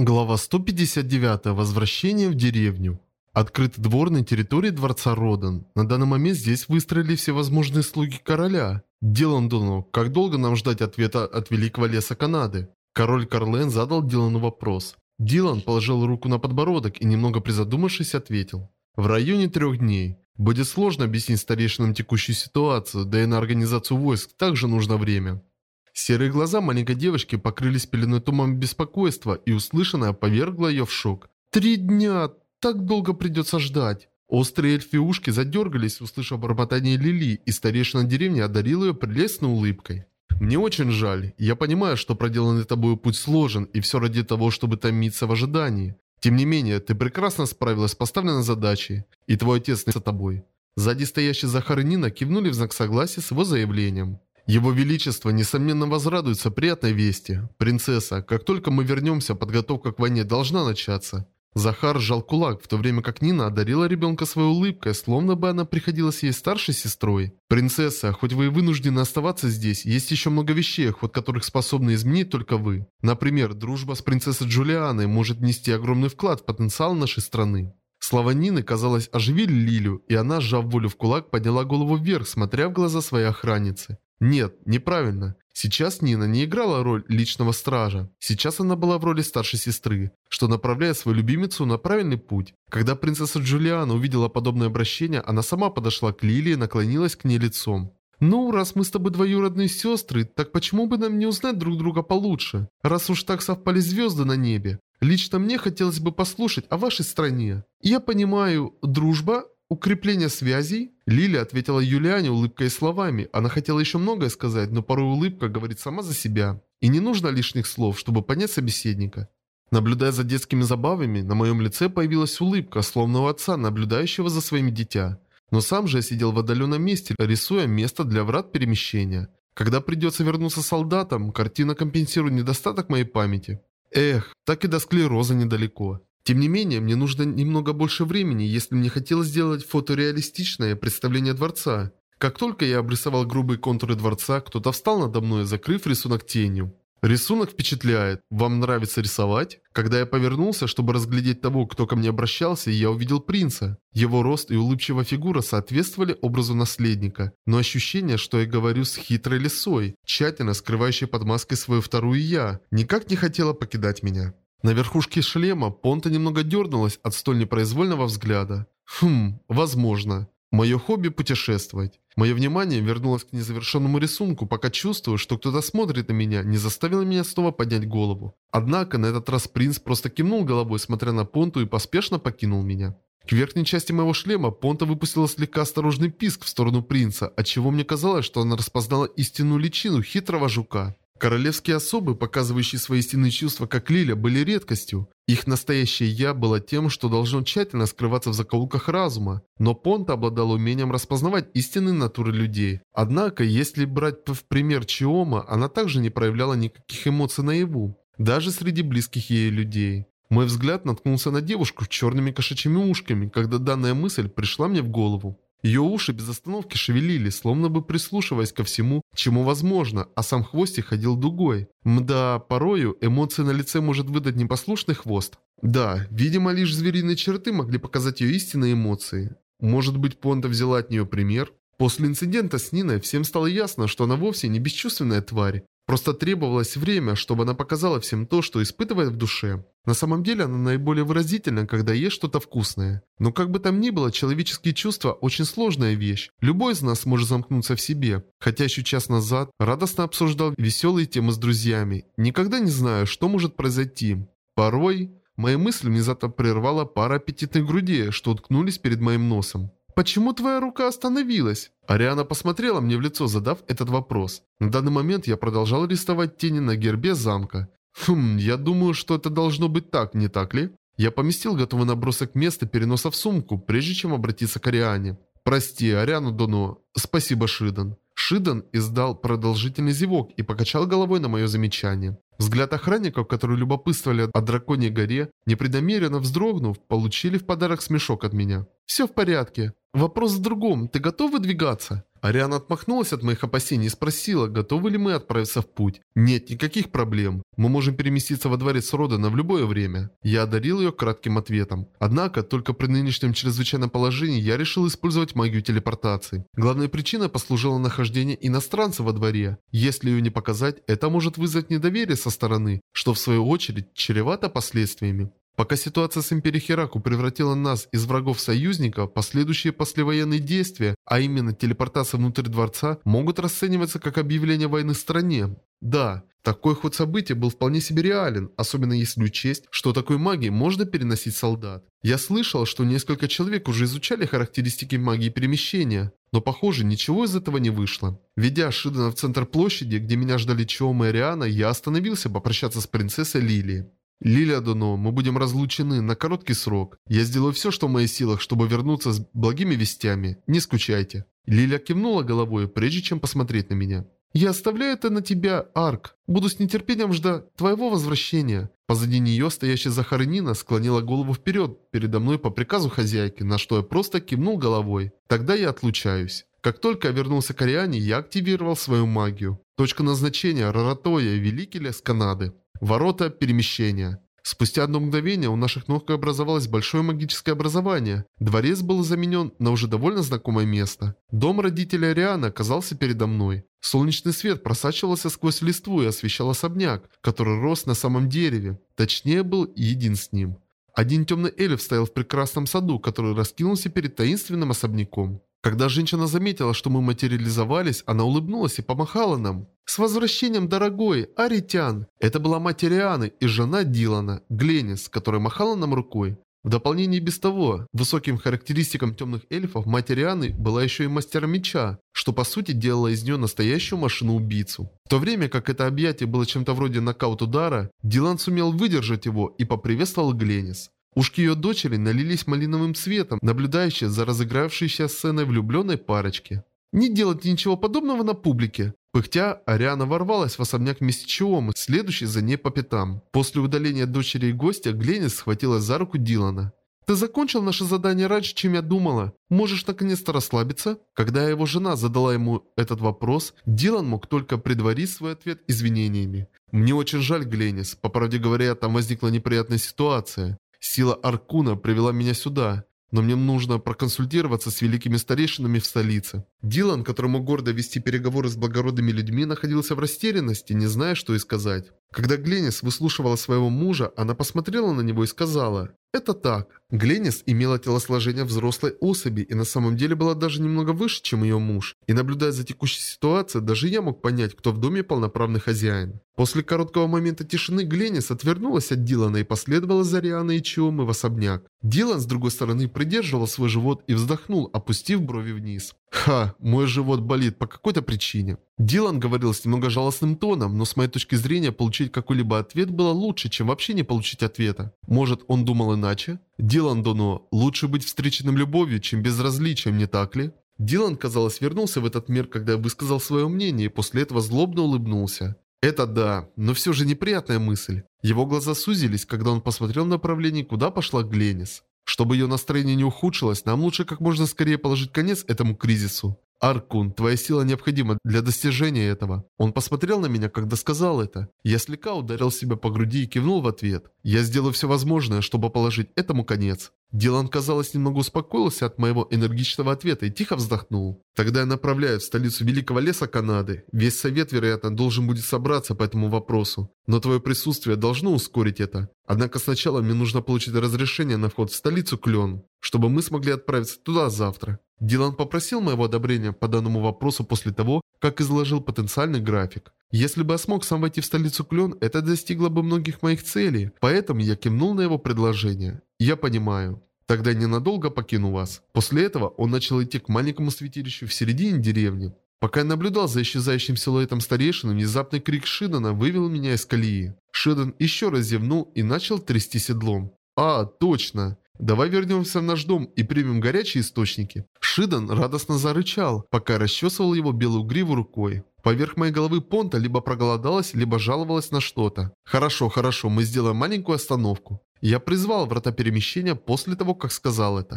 Глава 159. Возвращение в деревню. Открытый двор на территории дворца Родан. На данный момент здесь выстроили все возможные слуги короля. Дилан Дуну, как долго нам ждать ответа от великого леса Канады? Король Карлен задал Дилану вопрос. Дилан положил руку на подбородок и немного призадумавшись ответил. В районе трех дней. Будет сложно объяснить старейшинам текущую ситуацию, да и на организацию войск также нужно время. Серые глаза маленькой девочки покрылись пеленой тумана беспокойства, и услышанное повергло ее в шок. «Три дня! Так долго придется ждать!» Острые эльфи ушки задергались, услышав бормотание Лили, и старейшина деревни одарил ее прелестной улыбкой. «Мне очень жаль. Я понимаю, что проделанный тобой путь сложен, и все ради того, чтобы томиться в ожидании. Тем не менее, ты прекрасно справилась с поставленной задачей, и твой отец не за тобой». Сзади стоящий Захар и Нина кивнули в знак согласия с его заявлением. Его Величество, несомненно, возрадуется приятной вести. Принцесса, как только мы вернемся, подготовка к войне должна начаться. Захар сжал кулак, в то время как Нина одарила ребенка своей улыбкой, словно бы она приходилась ей старшей сестрой. «Принцесса, хоть вы и вынуждены оставаться здесь, есть еще много вещей, ход которых способны изменить только вы. Например, дружба с принцессой Джулианой может нести огромный вклад в потенциал нашей страны». Слова Нины, казалось, оживили Лилю, и она, сжав волю в кулак, подняла голову вверх, смотря в глаза своей охранницы. Нет, неправильно. Сейчас Нина не играла роль личного стража. Сейчас она была в роли старшей сестры, что направляет свою любимицу на правильный путь. Когда принцесса Джулиана увидела подобное обращение, она сама подошла к Лилии и наклонилась к ней лицом. «Ну, раз мы с тобой двоюродные сестры, так почему бы нам не узнать друг друга получше? Раз уж так совпали звезды на небе. Лично мне хотелось бы послушать о вашей стране. Я понимаю, дружба Укрепление связей? Лиля ответила Юлиане улыбкой и словами. Она хотела еще многое сказать, но порой улыбка говорит сама за себя. И не нужно лишних слов, чтобы понять собеседника. Наблюдая за детскими забавами, на моем лице появилась улыбка, словно у отца, наблюдающего за своими дитя. Но сам же я сидел в отдаленном месте, рисуя место для врат перемещения. Когда придется вернуться солдатам, картина компенсирует недостаток моей памяти. Эх, так и до склероза недалеко. Тем не менее, мне нужно немного больше времени, если мне хотелось сделать фотореалистичное представление дворца. Как только я обрисовал грубые контуры дворца, кто-то встал надо мной, закрыв рисунок тенью. Рисунок впечатляет. Вам нравится рисовать? Когда я повернулся, чтобы разглядеть того, кто ко мне обращался, я увидел принца. Его рост и улыбчивая фигура соответствовали образу наследника, но ощущение, что я говорю с хитрой лисой, тщательно скрывающей под маской свою вторую «я», никак не хотела покидать меня. На верхушке шлема Понта немного дернулась от столь непроизвольного взгляда. Хм, возможно. Мое хобби – путешествовать. Мое внимание вернулось к незавершенному рисунку, пока чувствую, что кто-то смотрит на меня, не заставило меня снова поднять голову. Однако на этот раз принц просто кивнул головой, смотря на Понту, и поспешно покинул меня. К верхней части моего шлема Понта выпустила слегка осторожный писк в сторону принца, отчего мне казалось, что она распознала истинную личину хитрого жука. Королевские особы, показывающие свои истинные чувства, как Лиля, были редкостью. Их настоящее «я» было тем, что должно тщательно скрываться в закоулках разума. Но Понта обладала умением распознавать истинные натуры людей. Однако, если брать в пример Чиома, она также не проявляла никаких эмоций наяву. Даже среди близких ей людей. Мой взгляд наткнулся на девушку с черными кошачьими ушками, когда данная мысль пришла мне в голову. Ее уши без остановки шевелились, словно бы прислушиваясь ко всему, чему возможно, а сам хвостик ходил дугой. Мда, порою эмоции на лице может выдать непослушный хвост. Да, видимо, лишь звериные черты могли показать ее истинные эмоции. Может быть, Понта взяла от нее пример? После инцидента с Ниной всем стало ясно, что она вовсе не бесчувственная тварь. Просто требовалось время, чтобы она показала всем то, что испытывает в душе. На самом деле она наиболее выразительна, когда ест что-то вкусное. Но как бы там ни было, человеческие чувства – очень сложная вещь. Любой из нас может замкнуться в себе. Хотя еще час назад радостно обсуждал веселые темы с друзьями. Никогда не знаю, что может произойти. Порой мои мысли внезапно прервала пара аппетитных грудей, что уткнулись перед моим носом. «Почему твоя рука остановилась?» Ариана посмотрела мне в лицо, задав этот вопрос. На данный момент я продолжал рисовать тени на гербе замка. Хм, я думаю, что это должно быть так, не так ли? Я поместил готовый набросок места переноса в сумку, прежде чем обратиться к Ариане. «Прости, Ариану Доно. Спасибо, Шидан». Шидан издал продолжительный зевок и покачал головой на мое замечание. Взгляд охранников, которые любопытствовали о драконьей горе, непреднамеренно вздрогнув, получили в подарок смешок от меня. «Все в порядке. Вопрос в другом. Ты готов выдвигаться?» Ариана отмахнулась от моих опасений и спросила, готовы ли мы отправиться в путь. «Нет, никаких проблем. Мы можем переместиться во дворец Родена в любое время». Я одарил ее кратким ответом. Однако, только при нынешнем чрезвычайном положении я решил использовать магию телепортации. Главной причиной послужило нахождение иностранца во дворе. Если ее не показать, это может вызвать недоверие со стороны, что в свою очередь чревато последствиями. Пока ситуация с Империей Хераку превратила нас из врагов союзника, последующие послевоенные действия, а именно телепортация внутрь дворца, могут расцениваться как объявление войны стране. Да, такой ход событий был вполне себе реален, особенно если учесть, что такой магией можно переносить солдат. Я слышал, что несколько человек уже изучали характеристики магии перемещения, но похоже ничего из этого не вышло. Ведя Шидана в центр площади, где меня ждали Чиома и Ариана, я остановился попрощаться с принцессой Лилией. «Лилия Доно, мы будем разлучены на короткий срок. Я сделаю все, что в моих силах, чтобы вернуться с благими вестями. Не скучайте». Лилия кивнула головой, прежде чем посмотреть на меня. «Я оставляю это на тебя, Арк. Буду с нетерпением ждать твоего возвращения». Позади нее стоящая Захарнина склонила голову вперед передо мной по приказу хозяйки, на что я просто кивнул головой. Тогда я отлучаюсь. Как только я вернулся к Ариане, я активировал свою магию. Точка назначения – Раратоя, Великий лес Канады. Ворота перемещения. Спустя одно мгновение у наших ног образовалось большое магическое образование. Дворец был заменен на уже довольно знакомое место. Дом родителей Арианы оказался передо мной. Солнечный свет просачивался сквозь листву и освещал особняк, который рос на самом дереве. Точнее, был един с ним. Один темный эльф стоял в прекрасном саду, который раскинулся перед таинственным особняком. Когда женщина заметила, что мы материализовались, она улыбнулась и помахала нам. «С возвращением, дорогой, Аритян!» Это была мать Ирианы и жена Дилана, Гленис, которая махала нам рукой. В дополнение без того, высоким характеристикам темных эльфов мать Ирианы была еще и мастером меча, что по сути делало из нее настоящую машину-убийцу. В то время как это объятие было чем-то вроде нокаут-удара, Дилан сумел выдержать его и поприветствовал Гленис. Ушки ее дочери налились малиновым цветом, наблюдающие за разыгравшейся сценой влюбленной парочки. «Не делайте ничего подобного на публике!» Пыхтя, Ариана ворвалась в особняк вместе Чиомы, следующий за ней по пятам. После удаления дочери и гостя Гленнис схватилась за руку Дилана. «Ты закончил наше задание раньше, чем я думала. Можешь наконец-то расслабиться?» Когда его жена задала ему этот вопрос, Дилан мог только предварить свой ответ извинениями. «Мне очень жаль, Гленнис. По правде говоря, там возникла неприятная ситуация. Сила Аркуна привела меня сюда, но мне нужно проконсультироваться с великими старейшинами в столице. Дилан, которому гордо вести переговоры с благородными людьми, находился в растерянности, не зная, что и сказать. Когда Гленнис выслушивала своего мужа, она посмотрела на него и сказала «Это так». Гленнис имела телосложение взрослой особи и на самом деле была даже немного выше, чем ее муж. И наблюдая за текущей ситуацией, даже я мог понять, кто в доме полноправный хозяин. После короткого момента тишины Гленнис отвернулась от Дилана и последовала за Рианой и Чиомы в особняк. Дилан, с другой стороны, придерживал свой живот и вздохнул, опустив брови вниз. «Ха, мой живот болит по какой-то причине». Дилан говорил с немного жалостным тоном, но с моей точки зрения получить какой-либо ответ было лучше, чем вообще не получить ответа. Может, он думал иначе? Дилан Доно, лучше быть встреченным любовью, чем безразличием, не так ли? Дилан, казалось, вернулся в этот мир, когда я высказал свое мнение, и после этого злобно улыбнулся. Это да, но все же неприятная мысль. Его глаза сузились, когда он посмотрел в направлении, куда пошла Гленис. Чтобы ее настроение не ухудшилось, нам лучше как можно скорее положить конец этому кризису. «Аркун, твоя сила необходима для достижения этого». Он посмотрел на меня, когда сказал это. Я слегка ударил себя по груди и кивнул в ответ. Я сделаю все возможное, чтобы положить этому конец. Дилан, казалось, немного успокоился от моего энергичного ответа и тихо вздохнул. Тогда я направляюсь в столицу Великого Леса Канады. Весь совет, вероятно, должен будет собраться по этому вопросу. Но твое присутствие должно ускорить это. Однако сначала мне нужно получить разрешение на вход в столицу Клен, чтобы мы смогли отправиться туда завтра. Дилан попросил моего одобрения по данному вопросу после того, как изложил потенциальный график. Если бы я смог сам войти в столицу Клен, это достигло бы многих моих целей, поэтому я кивнул на его предложение. Я понимаю. Тогда ненадолго покину вас. После этого он начал идти к маленькому святилищу в середине деревни. Пока я наблюдал за исчезающим силуэтом старейшины, внезапный крик Шидана вывел меня из колеи. Шидан еще раз зевнул и начал трясти седлом. «А, точно! Давай вернемся в наш дом и примем горячие источники». Шидан радостно зарычал, пока расчесывал его белую гриву рукой. Поверх моей головы понта либо проголодалась, либо жаловалась на что-то. «Хорошо, хорошо, мы сделаем маленькую остановку». Я призвал врата перемещения после того, как сказал это.